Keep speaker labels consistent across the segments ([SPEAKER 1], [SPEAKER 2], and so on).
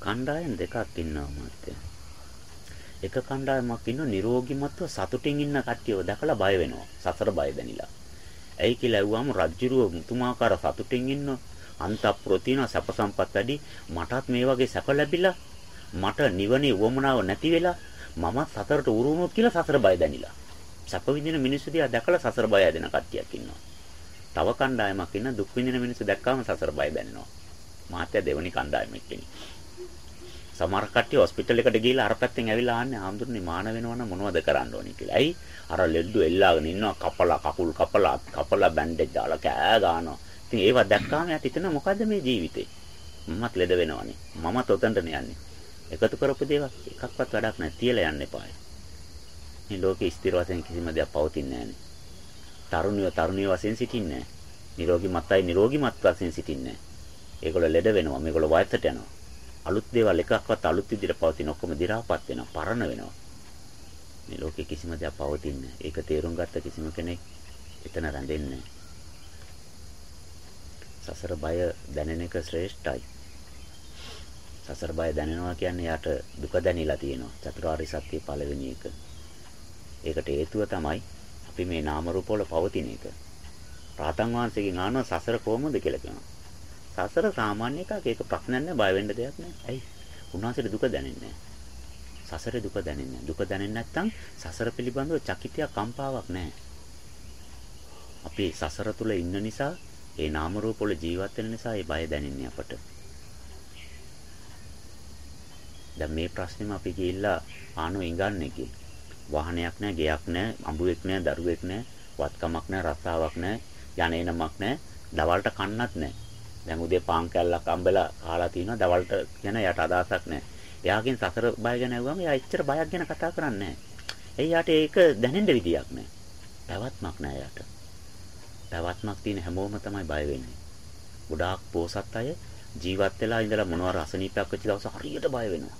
[SPEAKER 1] කණ්ඩායම් දෙකක් ඉන්නවා මාත්‍ය. එක කණ්ඩායමක් ඉන්න නිරෝගිමත්ව සතුටින් ඉන්න කට්ටියව දැකලා බය වෙනවා. සසර බය දැනිලා. ඇයි කියලා ඇහුවාම රජ්ජුරුව මුතුමාකාර සතුටින් ඉන්න අන්තප්‍රෝ තියෙන සැප සම්පත් වැඩි මටත් මේ වගේ සැප ලැබිලා මට නිවනේ වමනාව නැති වෙලා මමත් සතරට උරුමොත් කියලා සසර බය දැනිලා. සැප විඳින මිනිස්සු දිහා දැකලා සසර බය ඇදෙන කට්ටියක් ඉන්නවා. තව කණ්ඩායමක් ඉන්න දුක් විඳින මිනිස්සු දැක්කම සසර බය දැනෙනවා. මාත්‍ය දෙවනි කණ්ඩායමක් කෙනෙක්. සමහර කට්ටිය හොස්පිටල් එකට ගිහිල්ලා අර පැත්තෙන් ඇවිල්ලා ආන්නේ ආම්දුරනේ මාන වෙනවනම් මොනවද කරන්න ඕනේ කියලා. ඇයි? අර ලෙඩ්ඩු එල්ලාගෙන ඉන්නවා කපලා කකුල් කපලා කපලා බැන්ඩේජ් දාලා කෑ ගන්නවා. ඉතින් ඒවා දැක්කාම යාට හිතෙන මොකද්ද මේ ජීවිතේ? මමත් ලෙඩ වෙනවනේ. මමත් ඔතනට යන්නේ. එකතු කරපු දේවල් එකක්වත් වැඩක් නැහැ. තියලා යන්න එපායි. මේ ලෝකේ ස්ථිර වශයෙන් කිසිම දෙයක් පවතින්නේ නැහැනේ. තරුණිය තරුණිය වශයෙන් සිටින්නේ නැහැ. නිරෝගීමත්යි නිරෝගීමත් වශයෙන් සිටින්නේ නැහැ. ඒගොල්ලෝ ලෙඩ වෙනවා. මේගොල්ලෝ වයසට යනවා. අලුත් දේවල් එකක්වත් අලුත් විදිහට පවතින ඔක්කොම දි รา පත් වෙනවා පරණ වෙනවා. මේ ලෝකේ කිසිම දෙයක් පවතින්නේ ඒක තේරුම් ගත්ත කිසිම කෙනෙක් එතන රැඳෙන්නේ සසර බය දැනෙන එක ශ්‍රේෂ්ඨයි. සසර බය දැනෙනවා කියන්නේ යාට දුක දැනিলা තියෙනවා. චතුරාර්ය සත්‍ය පළවෙනි එක. ඒකට හේතුව තමයි අපි මේ නාම රූප වල පවතින එක. රාතන් වහන්සේගෙන් අහනවා සසර කොහොමද කියලා කියනවා. සසර සාමාන්‍ය එකක් ඒක ප්‍රශ්නයක් නෑ බය වෙන්න දෙයක් නෑ. ඇයි? උන්වහන්සේට දුක දැනෙන්නේ නෑ. සසරේ දුක දැනෙන්නේ දුක දැනෙන්නේ නැත්නම් සසර පිළිබඳව චකිතයක් කම්පාවක් නැහැ. අපි සසර තුල ඉන්න නිසා ඒ නාම රූප වල ජීවත් වෙන නිසා ඒ බය දැනෙන්නේ අපට. දැන් මේ ප්‍රශ්නේම අපි ගිහිල්ලා ආනෝ ඉඟන්නේ කි. වාහනයක් නැහැ, ගෙයක් නැහැ, අඹුවෙක් නැහැ, දරුවෙක් නැහැ, වත්කමක් නැහැ, රස්සාවක් නැහැ, යන්නේ නමක් නැහැ, දවල්ට කන්නත් නැහැ. දැන් උදේ පාන් කැල්ලක් අම්බලා කාලා තිනවා, දවල්ට යන යට අදහසක් නැහැ. එයාගෙන් සසර බය ගැන ඇහුවම එයා එච්චර බයක් ගැන කතා කරන්නේ නැහැ. එයාට ඒක දැනෙන්න විදියක් නැහැ. පැවැත්මක් නැහැ එයාට. පැවැත්මක් තියෙන හැමෝම තමයි බය වෙන්නේ. ගොඩාක් පෝසත් අය ජීවත් වෙලා ඉඳලා මොනවා රසනීපයක් වෙච්ච දවස හරියට බය වෙනවා.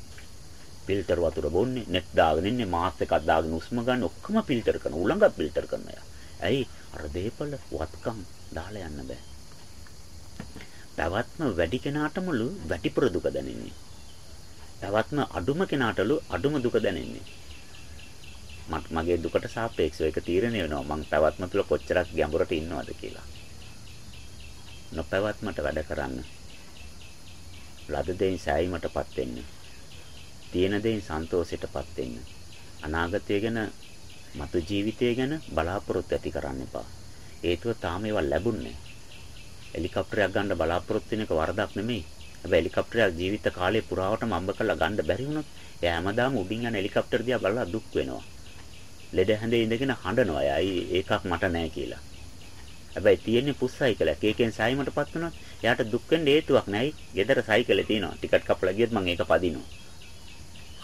[SPEAKER 1] ෆිල්ටර් වතුර බොන්නේ, net දාගෙන ඉන්නේ, මාස් එකක් දාගෙන උස්ම ගන්න ඔක්කොම ෆිල්ටර් කරන. උලංගක් ෆිල්ටර් කරනවා. ඇයි? අර දීපල වත්කම් දාලා යන්න බෑ. පැවැත්ම වැඩි කෙනාටමලු වැඩිපුර දුක දැනෙන්නේ. පැවැත්ම අඩුම කෙනාටලු අඩුම දුක දැනෙන්නේ. මට මගේ දුකට සාපේක්ෂව ඒක තීරණය වෙනවා මං පැවැත්ම තුල කොච්චරක් ගැඹුරට ඉන්නවද කියලා. නොපැවැත්මට වැඩ කරන්න. ලද දෙයින් සෑයීමටපත් වෙන්න. තියෙන දෙයින් සන්තෝෂයටපත් වෙන්න. අනාගතය ගැන මතු ජීවිතය ගැන බලාපොරොත්තු ඇති කරන්න එපා. හේතුව තාම ඒවා ලැබුණේ හෙලිකොප්ටරයක් ගන්න බලාපොරොත්තු වෙන එක වරදක් නෙමෙයි. හැබැයි හෙලිකොප්ටරයක් ජීවිත කාලේ පුරාවටම අම්බ කරලා ගන්න බැරි වුණොත් එයා හැමදාම උඩින් යන හෙලිකොප්ටර් දිහා බලලා දුක් වෙනවා. ලෙඩ හැඳේ ඉඳගෙන හඬනවා. එයා ඒකක් මට නැහැ කියලා. හැබැයි තියෙන්නේ පුස් සයිකලයක්. ඒකෙන් සායිමටපත් වුණොත් එයාට දුක් වෙන්න හේතුවක් නැයි. ගෙදර සයිකලේ තියෙනවා. ටිකට් කපලා ගියොත් මම ඒක පදිනවා.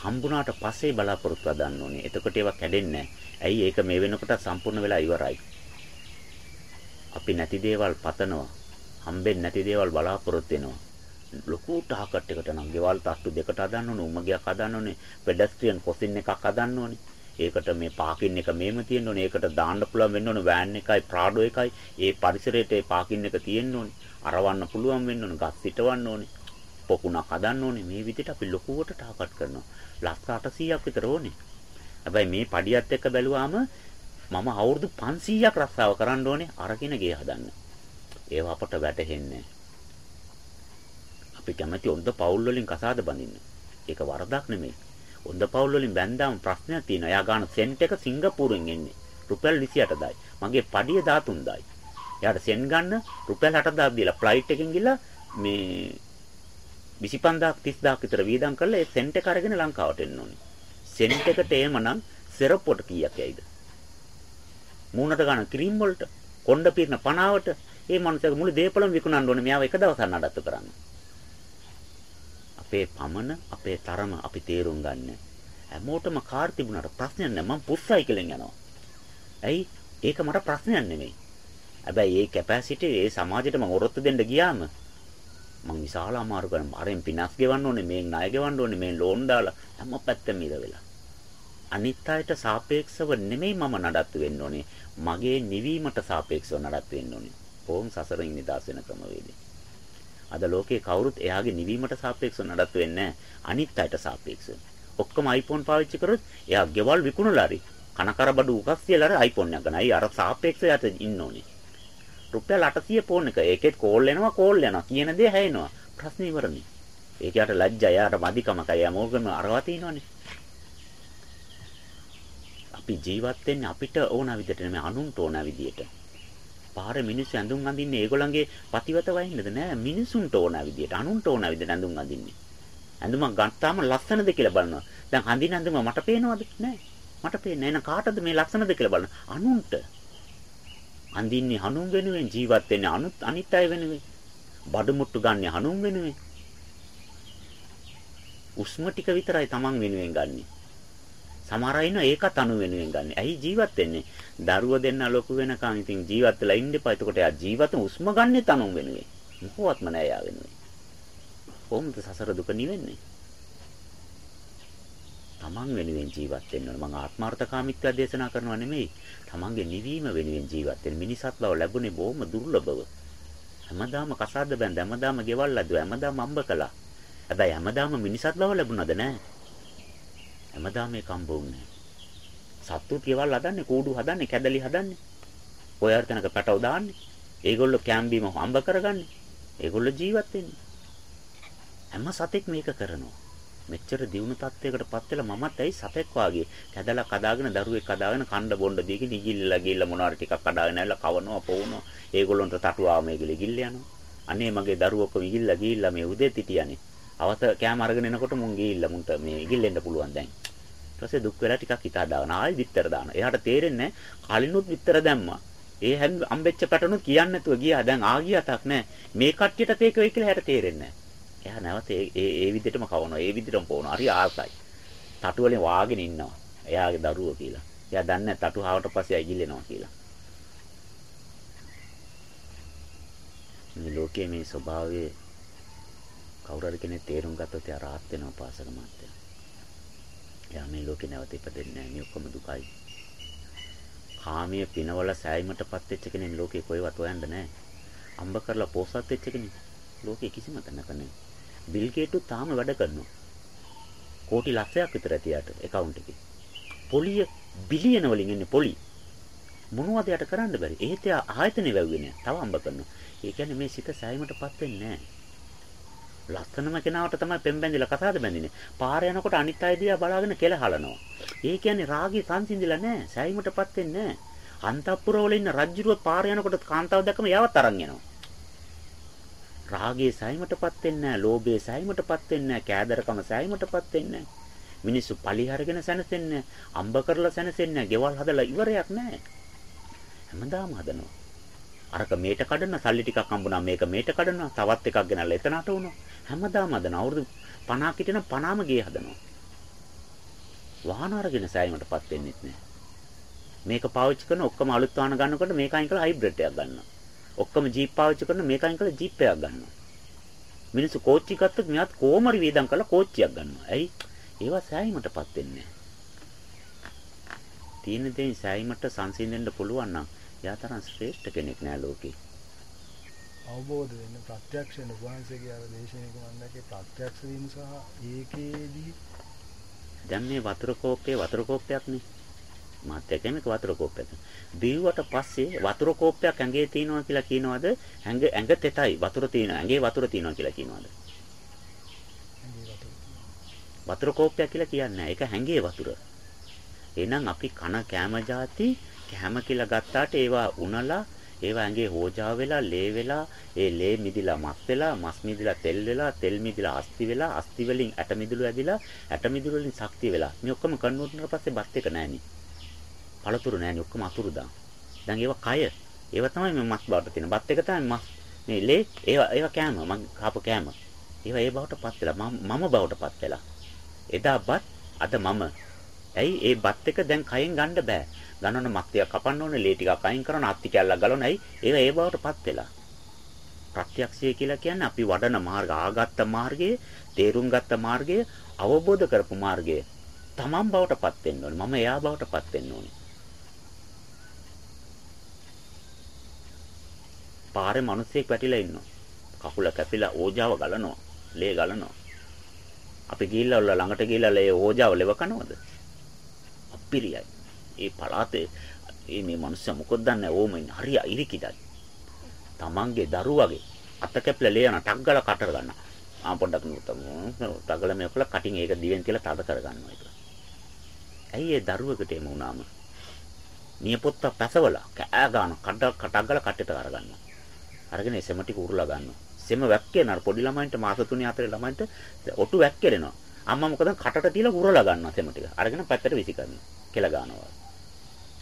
[SPEAKER 1] හම්බුණාට පස්සේ බලාපොරොත්තු හදන්න ඕනේ. එතකොට ඒවා කැඩෙන්නේ නැහැ. ඇයි ඒක මේ වෙනකොට සම්පූර්ණ වෙලා ඉවරයි. අපි නැති දේවල් පතනවා. හම්බෙන්නේ නැති දේවල් බලාපොරොත්තු වෙනවා. ලොකු ටාකට් එකකට නම් ගෙවල් තට්ටු දෙකට හදන්න ඕනේ, උමගයක් හදන්න ඕනේ, පෙඩස්ට්‍රියන් කොසින් එකක් හදන්න ඕනේ. ඒකට මේ පාකින් එක මෙහෙම තියෙන්න ඕනේ. ඒකට දාන්න පුළුවන් වෙන්න ඕනේ වෑන් එකයි, ප්‍රාඩෝ එකයි. ඒ පරිසරයට ඒ පාකින් එක තියෙන්න ඕනේ. අරවන්න පුළුවන් වෙන්න ඕනේ. ගස් හිටවන්න ඕනේ. පොකුණක් හදන්න ඕනේ. මේ විදිහට අපි ලොකුවට ටාකට් කරනවා. ලක්ෂ 800ක් විතර ඕනේ. හැබැයි මේ පඩියත් එක්ක බැලුවාම මම අවුරුදු 500ක් රස්සාව කරන්න ඕනේ අරගෙන ගේ හදන්න. ඒව අපට වැටහෙන්නේ අපි කැමති ඔන්ද පවුල් වලින් කසාද බඳින්න. ඒක වරදක් නෙමෙයි. ඔන්ද පවුල් වලින් බැන්දාම ප්‍රශ්නයක් තියෙනවා. එයා ගන්න සෙන්ට් එක සිංගප්පූරුවෙන් එන්නේ. රුපියල් 28යි. මගේ පඩිය 13යි. එයාට සෙන් ගන්න රුපියල් 8000ක් දීලා ෆ්ලයිට් එකකින් ගිහලා මේ 25000ක් 30000ක් විතර වීදම් කරලා ඒ සෙන්ට් එක අරගෙන ලංකාවට එන්න ඕනේ. සෙන්ට් එකට එමනම් සෙරප්පුවට කීයක් යයිද? මූණට ගන්න ක්‍රීම් වලට, කොණ්ඩ පිරන පනාවට ඒ මනුස්සයාගේ මුළු දේපලම විකුණන්න ඕනේ මෙයාව එක දවසක් නඩත්තු කරන්න. අපේ පමන, අපේ තරම අපි තේරුම් ගන්න. හැමෝටම කාර් තිබුණාට ප්‍රශ්නයක් නැහැ. මම පුස් සයිකලෙන් යනවා. ඇයි? ඒක මට ප්‍රශ්නයක් නෙමෙයි. හැබැයි ඒ කැපැසිටි ඒ සමාජයට මම ඔරොත්තු දෙන්න ගියාම මං විශාල අමාරු කරනවා. අරෙන් පිනස් ගෙවන්න ඕනේ, මේන් ණය ගෙවන්න ඕනේ, මේන් ලෝන් දාලා හැම පැත්තෙම ඉර වෙලා. අනිත් අයට සාපේක්ෂව නෙමෙයි මම නඩත්තු වෙන්න ඕනේ. මගේ නිවීමට සාපේක්ෂව නඩත්තු වෙන්න ඕනේ. ඕම් සසරින් නිදහස් වෙන ක්‍රමවේදය. අද ලෝකේ කවුරුත් එයාගේ නිවීමට සාපේක්ෂව නඩත්තු වෙන්නේ අනිත් අයට සාපේක්ෂව. ඔක්කොම iPhone පාවිච්චි කරොත් එයා ගෙවල් විකුණලා හරි කනකර බඩු උකස් කියලා හරි iPhone එකක් ගන්න. අයි අර සාපේක්ෂව යට ඉන්න ඕනේ. රුපියල් 800 ෆෝන් එක. ඒකෙත් කෝල් එනවා කෝල් යනවා. කියන දේ හැයෙනවා. ප්‍රශ්නේ ඉවරනේ. ඒක යට ලැජ්ජා යාට මදිකමක යා මොකම අරවා තිනවනේ. අපි ජීවත් වෙන්නේ අපිට ඕන විදිහට නෙමෙයි අනුන්ට ඕන විදිහට. පාරේ මිනිස්සු ඇඳුම් අඳින්නේ ඒගොල්ලන්ගේ පතිවත වයින්නද නෑ මිනිසුන්ට ඕන විදිහට අනුන්ට ඕන විදිහට ඇඳුම් අඳින්නේ. ඇඳුමක් ගත්තාම ලස්සනද කියලා බලනවා. දැන් අඳින ඇඳුම මට පේනවද? නෑ. මට පේන්නේ නෑ. කාටද මේ ලස්සනද කියලා බලන්න. අනුන්ට. අඳින්නේ හනුන් වෙනුවෙන් ජීවත් වෙන්නේ අනුත් අනිත් අය වෙනුවෙන්. බඩු මුට්ටු ගන්න හනුන් වෙනුවෙන්. උස්ම ටික විතරයි Taman වෙනුවෙන් ගන්නෙ. සමහර අය ඉන්නවා ඒකත් අනු වෙනුවෙන් ගන්න. ඇයි ජීවත් වෙන්නේ? දරුව දෙන්න ලොකු වෙනකන් ඉතින් ජීවත් වෙලා ඉන්න එපා. එතකොට එයා ජීවිත උස්ම ගන්නෙ තනුන් වෙනුවෙන්. මොකවත්ම නෑ යා වෙනුවෙන්. කොහොමද සසර දුක නිවෙන්නේ? තමන් වෙනුවෙන් ජීවත් වෙන්න ඕන. මම ආත්මార్థකාමීත්වය දේශනා කරනවා නෙමෙයි. තමන්ගේ නිවීම වෙනුවෙන් ජීවත් වෙන්න. මිනිසත් බව ලැබුණේ බොහොම දුර්ලභව. හැමදාම කසාද බැඳ හැමදාම ගෙවල් ලැබුවා. හැමදාම අම්බ කළා. හැබැයි හැමදාම මිනිසත් බව ලැබුණාද නැහැ. හැමදාම මේක හම්බුන්නේ සත්තු ගෙවල් හදන්නේ, කූඩු හදන්නේ, කැදලි හදන්නේ. ඔය අර්ථනක පැටව දාන්නේ. ඒගොල්ලෝ කැම්බීම හම්බ කරගන්නේ. ඒගොල්ලෝ ජීවත් වෙන්නේ. හැම සතෙක් මේක කරනවා. මෙච්චර දියුණු තත්වයකටපත් වෙලා මමත් ඇයි සතෙක් වාගේ කැදලා කදාගෙන දරුවෙක් කදාගෙන කණ්ඩ බොණ්ඩ දීගෙන ඉගිල්ලලා ගිහිල්ලා මොනවාරි ටිකක් කඩාගෙන ඇවිල්ලා කවනවා පොවනවා ඒගොල්ලොන්ට තටුවා මේකල ඉගිල්ල යනවා අනේ මගේ දරුවෝ ඔක්කොම ඉගිල්ලා ගිහිල්ලා මේ උදේ තිටියනේ අවත කෑම අරගෙන එනකොට මුන් ගිහිල්ලා මුන්ට මේ ඉගිල්ලෙන්න පුළුවන් දැන් ඊට පස්සේ දුක් වෙලා ටිකක් හිතා දාන ආයි බිත්තර දාන එයාට තේරෙන්නේ කලිනුත් බිත්තර දැම්මා ඒ හැම් අම්බෙච්ච පැටනුත් කියන්නේ නැතුව ගියා දැන් ආගියතක් නැහැ මේ කට්ටියට තේක වෙයි කියලා හැට තේරෙන්නේ නැහැ එයා නැවත ඒ ඒ විදිහටම කවනවා. ඒ විදිහටම පොවනවා. හරි ආසයි. තටු වලින් වාගෙන ඉන්නවා. එයාගේ දරුවෝ කියලා. එයා දන්නේ තටු ආවට පස්සේ ඇගිල්ලෙනවා කියලා. මේ ලෝකයේ මේ ස්වභාවය කවුරු හරි කෙනෙක් තේරුම් ගත්තොත් එයා rahat වෙනවා පාසක මාත්‍ය. එයා මේ ලෝකේ නැවත ඉපදෙන්නේ නැහැ. මේ ඔක්කොම දුකයි. කාමයේ පිනවල සෑයීමටපත් වෙච්ච කෙනෙක් ලෝකේ කොහෙවත් හොයන්න නැහැ. අම්බ කරලා පෝසත් වෙච්ච කෙනෙක් ලෝකේ කිසිම තැනක නැහැ. බිල් ගේට්ටු තාම වැඩ කරනවා. කෝටි ලක්ෂයක් විතර ඇතියට account එකේ. පොලිය බිලියන වලින් එන්නේ පොලි. මොනවද යට කරන්න බැරි. ඒත් එයා ආයතනෙ වැව්වේ නෑ. තව අම්බ කරනවා. ඒ කියන්නේ මේ සිත සෑයීමටපත් වෙන්නේ නෑ. ලස්සනම කෙනාට තමයි පෙම් බැඳිලා කතාවද බැඳින්නේ. පාර යනකොට අනිත් අය දිහා බලාගෙන කෙල හලනවා. ඒ කියන්නේ රාගී සංසිඳිලා නෑ. සෑයීමටපත් වෙන්නේ නෑ. අන්තපුරවල ඉන්න රජ්ජුරුව පාර යනකොට කාන්තාව දැක්කම යවත් අරන් යනවා. රාගයේ සෑයීමටපත් වෙන්නේ නැහැ, ලෝභයේ සෑයීමටපත් වෙන්නේ නැහැ, කෑදරකම සෑයීමටපත් වෙන්නේ නැහැ. මිනිස්සු පලිහරගෙන සැනසෙන්නේ අම්බ කරලා සැනසෙන්නේ ගෙවල් හදලා ඉවරයක් නැහැ. හැමදාම හදනවා. අරක මේට කඩන සල්ලි ටිකක් හම්බුනා මේක මේට කඩනවා තවත් එකක් ගෙනල්ලා එතනට උනවා. හැමදාම හදනවා. අවුරුදු 50 කිටන 50ම ගේ හදනවා. වාහන අරගෙන සෑයීමටපත් වෙන්නේ නැහැ. මේක පාවිච්චි කරන ඔක්කොම අලුත් වාහන ගන්නකොට මේක අයින් කරලා හයිබ්‍රිඩ් එකක් ගන්නවා. ඔක්කොම ජීප් පාවිච්චි කරන මේක අයින් කරලා ජීප් එකක් ගන්නවා. මිනිස්සු කෝච්චි ගත්තොත් මෙයාත් කොමරි වේදම් කරලා කෝච්චියක් ගන්නවා. ඇයි? ඒවා සෑයීමටපත් වෙන්නේ නැහැ. තියෙන දේ සෑයීමට සංසිඳෙන්න පුළුවන් නම් එයා තරම් ශ්‍රේෂ්ඨ කෙනෙක් නෑ ලෝකේ.
[SPEAKER 2] අවබෝධ වෙන්න ප්‍රත්‍යක්ෂ වෙන වහන්සේගේ අර දේශනාවක මම දැක්කේ ප්‍රත්‍යක්ෂ වීම සහ ඒකේදී
[SPEAKER 1] දැන් මේ වතුර කෝප්පේ වතුර කෝප්පයක් නේ මාත් එක්කම එක වතුර කෝප්පයක්. බිව්වට පස්සේ වතුර කෝප්පයක් ඇඟේ තියනවා කියලා කියනවද? ඇඟ ඇඟ තෙතයි වතුර තියෙනවා. ඇඟේ වතුර තියෙනවා කියලා කියනවද? වතුර කෝප්පයක් කියලා කියන්නේ ඒක හැංගේ වතුර. එහෙනම් අපි කන කෑම જાති කෑම කියලා ගත්තාට ඒවා උනලා ඒවා ඇඟේ හෝජා වෙලා ලේ වෙලා ඒ ලේ මිදිලා මස් වෙලා මස් මිදිලා තෙල් වෙලා තෙල් මිදිලා අස්ති වෙලා අස්ති වලින් ඇට මිදුළු ඇදිලා ඇට මිදුළු වලින් ශක්තිය වෙලා මේ ඔක්කොම කන්වර්ට් කරලා පස්සේ බත් එක නෑනේ පළතුරු නෑනේ ඔක්කොම අතුරුදා. දැන් ඒවා කය. ඒවා තමයි මේ මස් බවට තියෙන. බත් එක තමයි මස්. මේ ලේ ඒවා ඒවා කෑම මම කාපු කෑම. ඒවා ඒ බවටපත් වෙලා මම බවටපත් වෙලා. එදා බත් අද මම. ඇයි ඒ බත් එක දැන් කයෙන් ගන්න බෑ. ගන්නවන මස් ටික කපන්න ඕනේ, ලේ ටිකක් අයින් කරන, අත්ති කැල්ලක් ගලවන. ඇයි? ඒවා ඒ බවටපත් වෙලා. ප්‍රත්‍යක්ෂය කියලා කියන්නේ අපි වඩන මාර්ග, ආගත්ත මාර්ගයේ, තේරුම් ගත්ත මාර්ගය, අවබෝධ කරපු මාර්ගය. තමන් බවටපත් වෙන්න ඕනේ. මම එයා බවටපත් වෙන්න ඕනේ. පාරේ මිනිස්සෙක් වැටිලා ඉන්නවා. කකුල කැපිලා ඕජාව ගලනවා. ලේ ගලනවා. අපි ගිහිල්ලා ඔල්ල ළඟට ගිහිල්ලා ලේ ඕජාව ලෙව කනවද? අපිරියයි. ඒ පළාතේ ඒ මේ මනුස්සයා මොකද දන්නේ ඕම ඉන්නේ හරිය ඉරිකිදයි. තමන්ගේ දරුවගේ අත කැපිලා ලේ යන ටක් ගාලා කටර ගන්නවා. ආ පොඩ්ඩක් නුතම තගල මේකල කටින් ඒක දිවෙන් තියලා තද කර ගන්නවා ඒක. ඇයි ඒ දරුවෙකුට එම වුණාම? නියපොත්ත පැසවලා කෑ ගන්න කඩ කටක් ගාලා කට්ටට අර ගන්නවා. අරගෙන සෙම ටික උරුලා ගන්නවා. සෙම වැක්කේන අර පොඩි ළමයින්ට මාස 3 4 ළමයින්ට ඔටු වැක්කේනවා. අම්මා මොකද කටට තියලා උරලා ගන්නවා සෙම ටික. අරගෙන පැත්තට විසි කරනවා. කෙල ගන්නවා.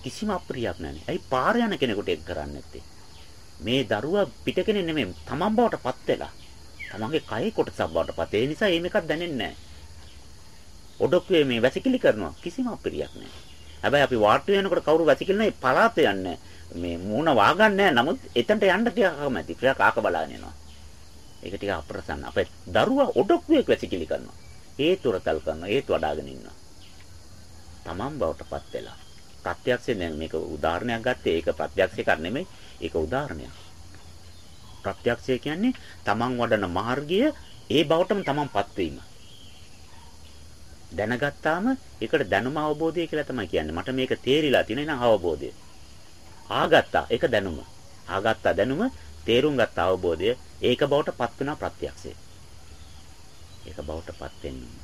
[SPEAKER 1] කිසිම අප්‍රියක් නැහැ. ඇයි පාර යන කෙනෙකුට ඒක කරන්නේ නැත්තේ? මේ දරුවා පිටකෙනෙ නෙමෙයි තමන් බවට පත් වෙලා. තමන්ගේ කයේ කොටසක් බවට පත්. ඒ නිසා මේක දැනෙන්නේ නැහැ. ඔඩොක්කුවේ මේ වැසිකිලි කරනවා කිසිම අප්‍රියක් නැහැ. හැබැයි අපි වාට්ටු වෙනකොට කවුරු වැසිකිලිනේ පලාත යන්නේ මේ මූණ වාගන්නේ නමුත් එතනට යන්න ටිකක් අකමැති. ටිකක් ආක බලාගෙන යනවා. ඒක ටික අප්‍රසන්න. අපේ දරුවා ඔඩොක්කුවේ වැසිකිලි කරනවා. හේතුරතල් කරනවා. හේතු වඩාගෙන ඉන්නවා. තමන් බවටපත් වෙලා. ප්‍රත්‍යක්ෂයෙන් දැන් මේක උදාහරණයක් ගත්තේ ඒක ප්‍රත්‍යක්ෂයක් නෙමෙයි. ඒක උදාහරණයක්. ප්‍රත්‍යක්ෂය කියන්නේ තමන් වඩන මාර්ගය ඒ බවටම තමන්පත් වීම. දැනගත්තාම ඒකට දැනුම අවබෝධය කියලා තමයි කියන්නේ. මට මේක තේරිලා තියෙන න අවබෝධය. ආගත්තා ඒක දැනුම. ආගත්තා දැනුම තේරුම් ගත්ත අවබෝධය ඒක බවට පත් වෙනා ප්‍රත්‍යක්ෂය. ඒක බවට පත් වෙන්නේ.